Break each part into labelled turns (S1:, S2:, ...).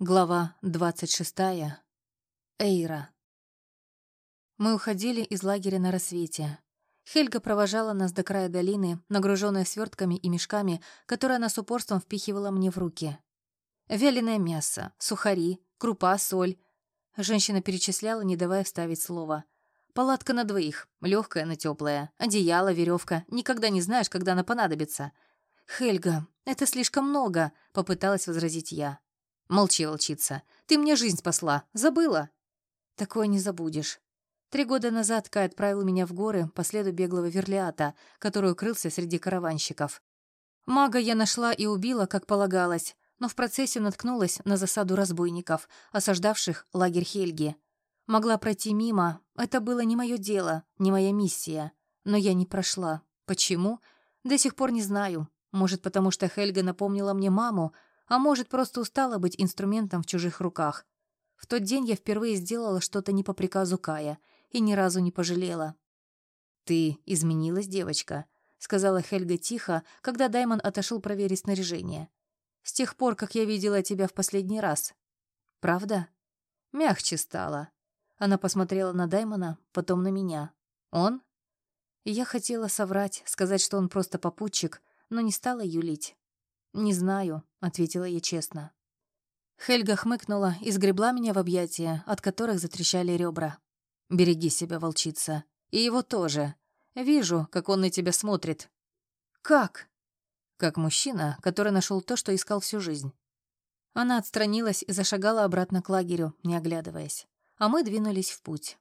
S1: Глава 26. Эйра. Мы уходили из лагеря на рассвете. Хельга провожала нас до края долины, нагруженная свертками и мешками, которые она с упорством впихивала мне в руки. Вяленое мясо, сухари, крупа, соль. Женщина перечисляла, не давая вставить слово. Палатка на двоих, легкая, но теплая. Одеяло, веревка. Никогда не знаешь, когда она понадобится. «Хельга, это слишком много», — попыталась возразить я. Молчи, волчица. Ты мне жизнь спасла. Забыла? Такое не забудешь. Три года назад Кай отправил меня в горы по следу беглого верлиата, который укрылся среди караванщиков. Мага я нашла и убила, как полагалось, но в процессе наткнулась на засаду разбойников, осаждавших лагерь Хельги. Могла пройти мимо, это было не мое дело, не моя миссия. Но я не прошла. Почему? До сих пор не знаю. Может, потому что Хельга напомнила мне маму, а может, просто устала быть инструментом в чужих руках. В тот день я впервые сделала что-то не по приказу Кая и ни разу не пожалела. «Ты изменилась, девочка», — сказала Хельга тихо, когда Даймон отошел проверить снаряжение. «С тех пор, как я видела тебя в последний раз». «Правда?» «Мягче стала». Она посмотрела на Даймона, потом на меня. «Он?» Я хотела соврать, сказать, что он просто попутчик, но не стала юлить. «Не знаю», — ответила я честно. Хельга хмыкнула и сгребла меня в объятия, от которых затрещали ребра. «Береги себя, волчица. И его тоже. Вижу, как он на тебя смотрит». «Как?» «Как мужчина, который нашел то, что искал всю жизнь». Она отстранилась и зашагала обратно к лагерю, не оглядываясь. А мы двинулись в путь.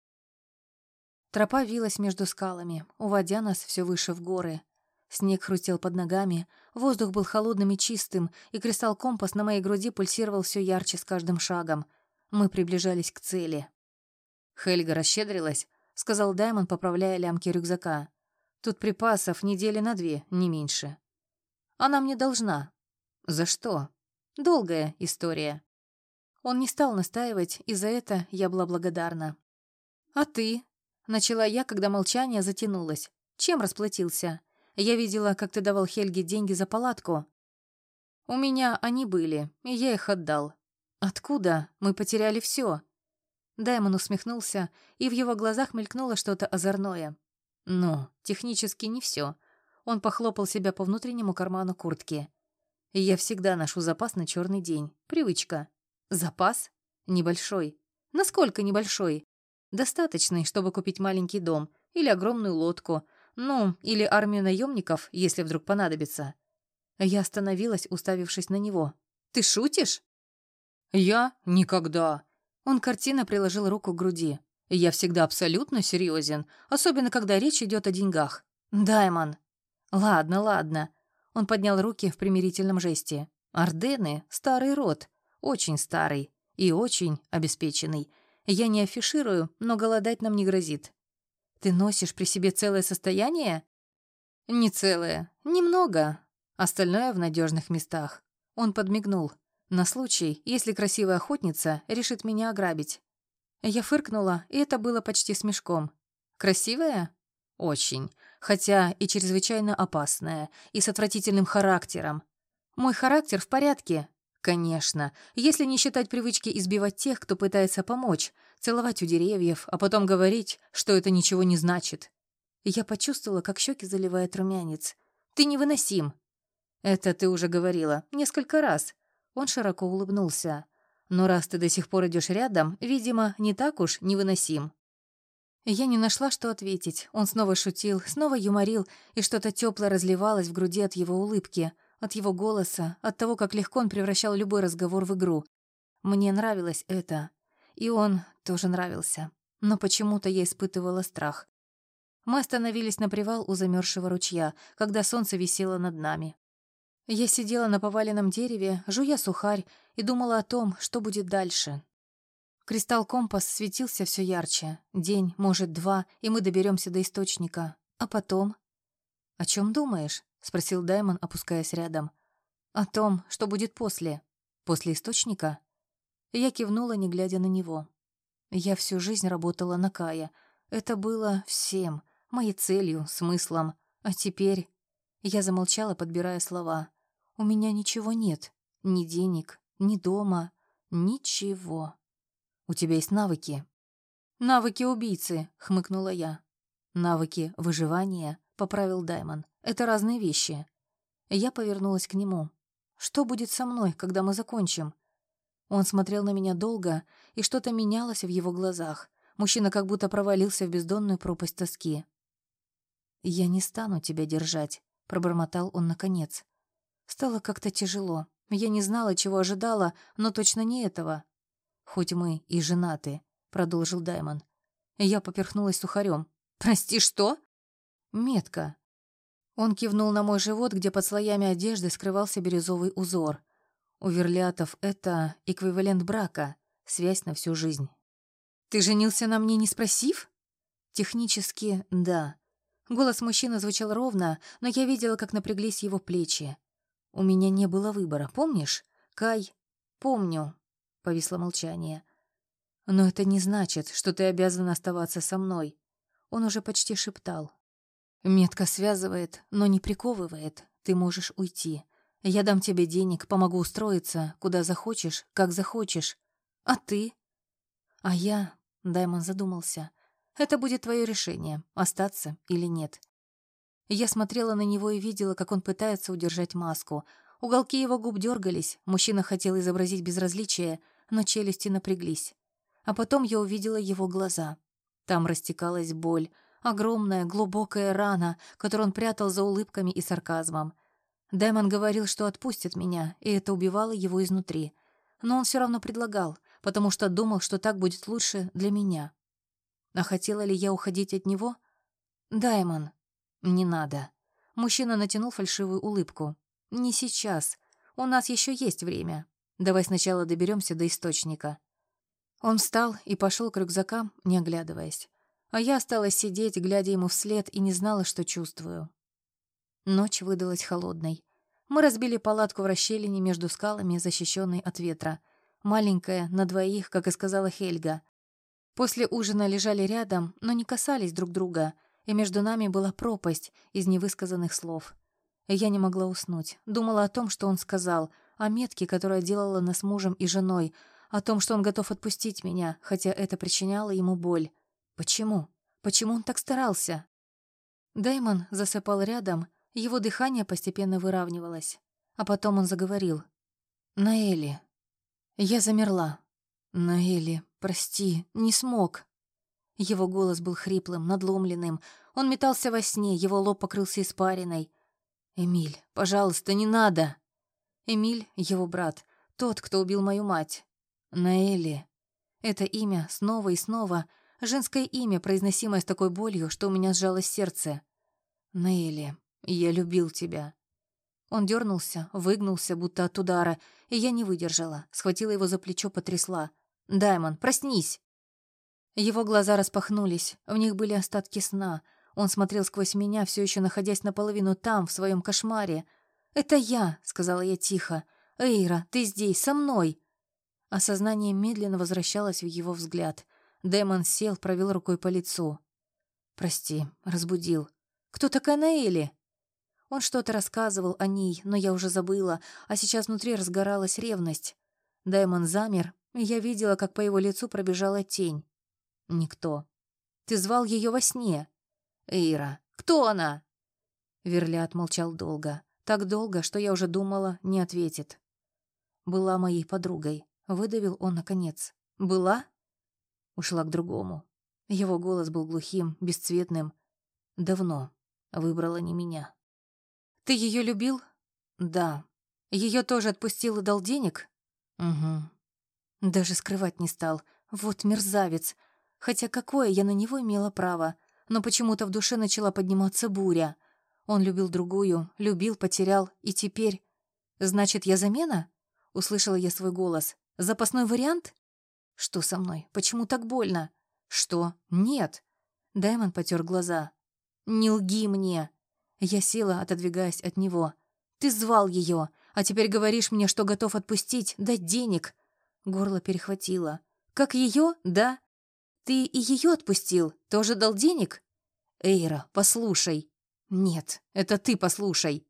S1: Тропа вилась между скалами, уводя нас все выше в горы, Снег хрустел под ногами, воздух был холодным и чистым, и кристалл-компас на моей груди пульсировал все ярче с каждым шагом. Мы приближались к цели. «Хельга расщедрилась», — сказал Даймон, поправляя лямки рюкзака. «Тут припасов недели на две, не меньше». «Она мне должна». «За что?» «Долгая история». Он не стал настаивать, и за это я была благодарна. «А ты?» — начала я, когда молчание затянулось. «Чем расплатился?» Я видела, как ты давал Хельге деньги за палатку. У меня они были, и я их отдал. Откуда? Мы потеряли все. Даймон усмехнулся, и в его глазах мелькнуло что-то озорное. Ну, технически не все. Он похлопал себя по внутреннему карману куртки. Я всегда ношу запас на черный день. Привычка. Запас? Небольшой. Насколько небольшой? Достаточный, чтобы купить маленький дом или огромную лодку, ну, или армию наемников, если вдруг понадобится. Я остановилась, уставившись на него. «Ты шутишь?» «Я? Никогда!» Он картина приложил руку к груди. «Я всегда абсолютно серьезен, особенно когда речь идет о деньгах. Даймон!» «Ладно, ладно». Он поднял руки в примирительном жесте. «Ордены — старый род, очень старый и очень обеспеченный. Я не афиширую, но голодать нам не грозит. Ты носишь при себе целое состояние? Не целое, немного. Остальное в надежных местах. Он подмигнул. На случай, если красивая охотница решит меня ограбить. Я фыркнула, и это было почти смешком. Красивая? Очень. Хотя и чрезвычайно опасная, и с отвратительным характером. Мой характер в порядке, Конечно, если не считать привычки избивать тех, кто пытается помочь, целовать у деревьев, а потом говорить, что это ничего не значит. Я почувствовала, как щеки заливает румянец. «Ты невыносим!» «Это ты уже говорила. Несколько раз». Он широко улыбнулся. «Но раз ты до сих пор идешь рядом, видимо, не так уж невыносим». Я не нашла, что ответить. Он снова шутил, снова юморил, и что-то теплое разливалось в груди от его улыбки — от его голоса, от того, как легко он превращал любой разговор в игру. Мне нравилось это. И он тоже нравился. Но почему-то я испытывала страх. Мы остановились на привал у замерзшего ручья, когда солнце висело над нами. Я сидела на поваленном дереве, жуя сухарь, и думала о том, что будет дальше. Кристалл-компас светился все ярче. День, может, два, и мы доберемся до источника. А потом... «О чем думаешь?» — спросил Даймон, опускаясь рядом. «О том, что будет после. После источника?» Я кивнула, не глядя на него. Я всю жизнь работала на Кая. Это было всем, моей целью, смыслом. А теперь... Я замолчала, подбирая слова. «У меня ничего нет. Ни денег, ни дома. Ничего. У тебя есть навыки. Навыки убийцы, хмыкнула я. Навыки выживания, поправил Даймон. Это разные вещи. Я повернулась к нему. Что будет со мной, когда мы закончим? Он смотрел на меня долго, и что-то менялось в его глазах. Мужчина как будто провалился в бездонную пропасть тоски. «Я не стану тебя держать», — пробормотал он наконец. Стало как-то тяжело. Я не знала, чего ожидала, но точно не этого. «Хоть мы и женаты», — продолжил Даймон. Я поперхнулась сухарем. «Прости, что?» «Метка». Он кивнул на мой живот, где под слоями одежды скрывался бирюзовый узор. У верлиатов это эквивалент брака, связь на всю жизнь. «Ты женился на мне, не спросив?» «Технически, да». Голос мужчины звучал ровно, но я видела, как напряглись его плечи. У меня не было выбора, помнишь? Кай, помню. Повисло молчание. Но это не значит, что ты обязан оставаться со мной. Он уже почти шептал. Метка связывает, но не приковывает. Ты можешь уйти. Я дам тебе денег, помогу устроиться, куда захочешь, как захочешь. А ты? А я... Даймон задумался. Это будет твое решение, остаться или нет. Я смотрела на него и видела, как он пытается удержать маску. Уголки его губ дергались, мужчина хотел изобразить безразличие, но челюсти напряглись. А потом я увидела его глаза. Там растекалась боль, огромная, глубокая рана, которую он прятал за улыбками и сарказмом. Даймон говорил, что отпустит меня, и это убивало его изнутри. Но он все равно предлагал, потому что думал, что так будет лучше для меня. А хотела ли я уходить от него? Даймон, «Не надо». Мужчина натянул фальшивую улыбку. «Не сейчас. У нас еще есть время. Давай сначала доберемся до источника». Он встал и пошел к рюкзакам, не оглядываясь. А я осталась сидеть, глядя ему вслед, и не знала, что чувствую. Ночь выдалась холодной. Мы разбили палатку в расщелине между скалами, защищенной от ветра. Маленькая, на двоих, как и сказала Хельга. После ужина лежали рядом, но не касались друг друга — и между нами была пропасть из невысказанных слов. Я не могла уснуть. Думала о том, что он сказал, о метке, которая делала нас мужем и женой, о том, что он готов отпустить меня, хотя это причиняло ему боль. Почему? Почему он так старался? Дэймон засыпал рядом, его дыхание постепенно выравнивалось. А потом он заговорил. «Наэли». Я замерла. «Наэли, прости, не смог». Его голос был хриплым, надломленным. Он метался во сне, его лоб покрылся испариной. «Эмиль, пожалуйста, не надо!» Эмиль — его брат, тот, кто убил мою мать. Наэли. Это имя снова и снова, женское имя, произносимое с такой болью, что у меня сжалось сердце. Наэли, я любил тебя. Он дернулся, выгнулся, будто от удара, и я не выдержала, схватила его за плечо, потрясла. «Даймон, проснись!» Его глаза распахнулись, в них были остатки сна. Он смотрел сквозь меня, все еще находясь наполовину там, в своем кошмаре. «Это я», — сказала я тихо. «Эйра, ты здесь, со мной!» Осознание медленно возвращалось в его взгляд. Дэмон сел, провел рукой по лицу. «Прости, разбудил. Кто такая Наэли?» Он что-то рассказывал о ней, но я уже забыла, а сейчас внутри разгоралась ревность. Даймон замер, и я видела, как по его лицу пробежала тень. Никто. Ты звал ее во сне. Эйра, кто она? Верлят молчал долго. Так долго, что я уже думала, не ответит. Была моей подругой. Выдавил он наконец. Была? Ушла к другому. Его голос был глухим, бесцветным. Давно. Выбрала не меня. Ты ее любил? Да. Ее тоже отпустил и дал денег? Угу. Даже скрывать не стал. Вот мерзавец. Хотя какое я на него имела право? Но почему-то в душе начала подниматься буря. Он любил другую, любил, потерял, и теперь... «Значит, я замена?» — услышала я свой голос. «Запасной вариант?» «Что со мной? Почему так больно?» «Что? Нет!» Даймон потер глаза. «Не лги мне!» Я села, отодвигаясь от него. «Ты звал ее, а теперь говоришь мне, что готов отпустить, дать денег!» Горло перехватило. «Как ее? Да? Ты и ее отпустил? Тоже дал денег? Эйра, послушай. Нет, это ты послушай.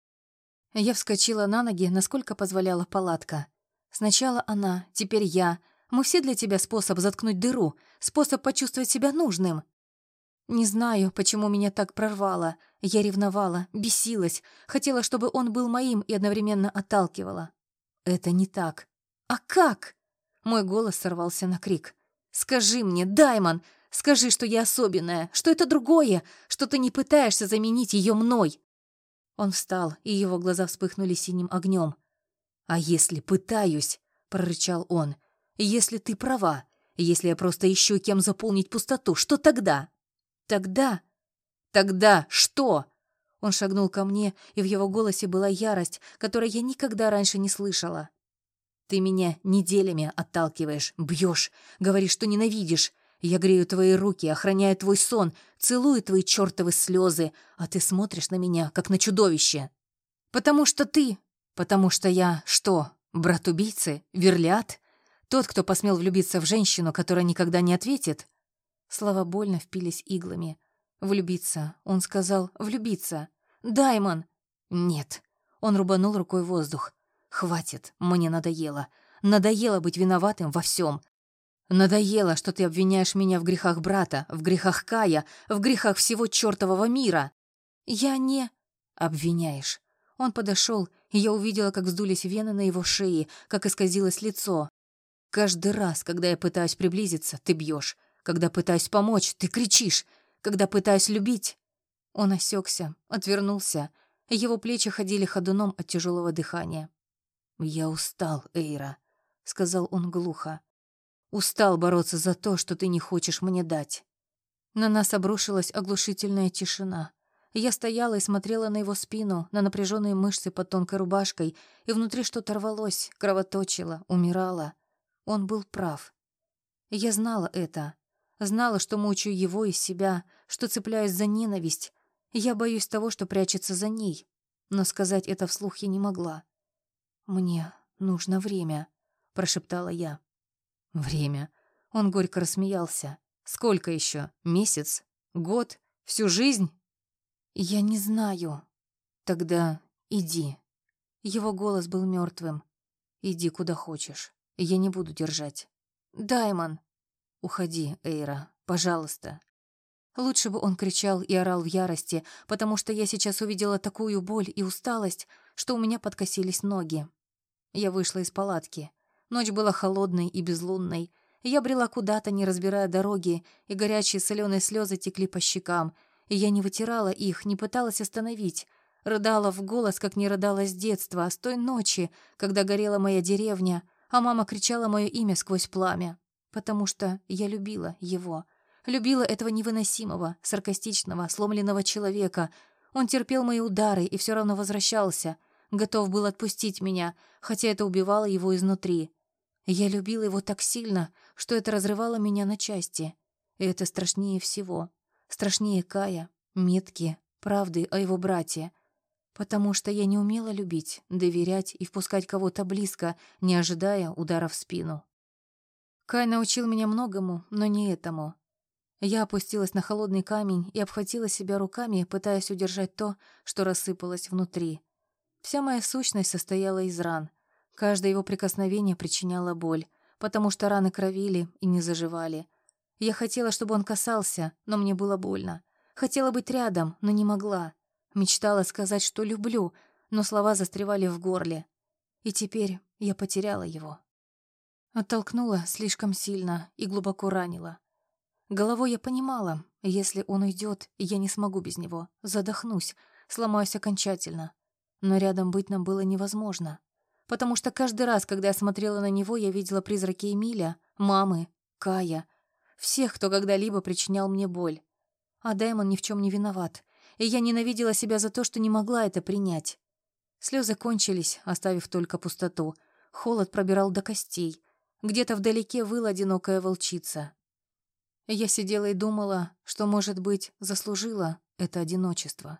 S1: Я вскочила на ноги, насколько позволяла палатка. Сначала она, теперь я. Мы все для тебя способ заткнуть дыру, способ почувствовать себя нужным. Не знаю, почему меня так прорвало. Я ревновала, бесилась, хотела, чтобы он был моим и одновременно отталкивала. Это не так. А как? Мой голос сорвался на крик. «Скажи мне, Даймон, скажи, что я особенная, что это другое, что ты не пытаешься заменить ее мной!» Он встал, и его глаза вспыхнули синим огнем. «А если пытаюсь?» — прорычал он. «Если ты права, если я просто ищу кем заполнить пустоту, что тогда?» «Тогда?» «Тогда что?» Он шагнул ко мне, и в его голосе была ярость, которой я никогда раньше не слышала. «Ты меня неделями отталкиваешь, бьешь, говоришь, что ненавидишь. Я грею твои руки, охраняю твой сон, целую твои чертовы слезы, а ты смотришь на меня, как на чудовище. Потому что ты Потому что я что, брат убийцы? Верлят? Тот, кто посмел влюбиться в женщину, которая никогда не ответит? Слова больно впились иглами. «Влюбиться», — он сказал, «влюбиться». «Даймон!» «Нет». Он рубанул рукой воздух. «Хватит, мне надоело. Надоело быть виноватым во всем. Надоело, что ты обвиняешь меня в грехах брата, в грехах Кая, в грехах всего чертового мира. Я не... Обвиняешь. Он подошел, и я увидела, как вздулись вены на его шее, как исказилось лицо. Каждый раз, когда я пытаюсь приблизиться, ты бьешь. Когда пытаюсь помочь, ты кричишь. Когда пытаюсь любить... Он осекся, отвернулся. Его плечи ходили ходуном от тяжелого дыхания. «Я устал, Эйра», — сказал он глухо. «Устал бороться за то, что ты не хочешь мне дать». На нас обрушилась оглушительная тишина. Я стояла и смотрела на его спину, на напряженные мышцы под тонкой рубашкой, и внутри что-то рвалось, кровоточило, умирало. Он был прав. Я знала это. Знала, что мучаю его и себя, что цепляюсь за ненависть. Я боюсь того, что прячется за ней. Но сказать это вслух я не могла. «Мне нужно время», — прошептала я. «Время?» Он горько рассмеялся. «Сколько еще? Месяц? Год? Всю жизнь?» «Я не знаю». «Тогда иди». Его голос был мертвым. «Иди куда хочешь. Я не буду держать». «Даймон!» «Уходи, Эйра, пожалуйста». Лучше бы он кричал и орал в ярости, потому что я сейчас увидела такую боль и усталость, что у меня подкосились ноги. Я вышла из палатки. Ночь была холодной и безлунной. Я брела куда-то, не разбирая дороги, и горячие соленые слезы текли по щекам — и я не вытирала их, не пыталась остановить. Рыдала в голос, как не рыдала с детства, с той ночи, когда горела моя деревня, а мама кричала мое имя сквозь пламя. Потому что я любила его. Любила этого невыносимого, саркастичного, сломленного человека. Он терпел мои удары и все равно возвращался. Готов был отпустить меня, хотя это убивало его изнутри. Я любила его так сильно, что это разрывало меня на части. И это страшнее всего страшнее Кая, метки, правды о его брате. Потому что я не умела любить, доверять и впускать кого-то близко, не ожидая удара в спину. Кай научил меня многому, но не этому. Я опустилась на холодный камень и обхватила себя руками, пытаясь удержать то, что рассыпалось внутри. Вся моя сущность состояла из ран. Каждое его прикосновение причиняло боль, потому что раны кровили и не заживали. Я хотела, чтобы он касался, но мне было больно. Хотела быть рядом, но не могла. Мечтала сказать, что люблю, но слова застревали в горле. И теперь я потеряла его. Оттолкнула слишком сильно и глубоко ранила. Головой я понимала, если он уйдет, я не смогу без него. Задохнусь, сломаюсь окончательно. Но рядом быть нам было невозможно. Потому что каждый раз, когда я смотрела на него, я видела призраки Эмиля, мамы, Кая — всех, кто когда-либо причинял мне боль. А Даймон ни в чем не виноват, и я ненавидела себя за то, что не могла это принять. Слезы кончились, оставив только пустоту. Холод пробирал до костей. Где-то вдалеке выла одинокая волчица. Я сидела и думала, что, может быть, заслужила это одиночество.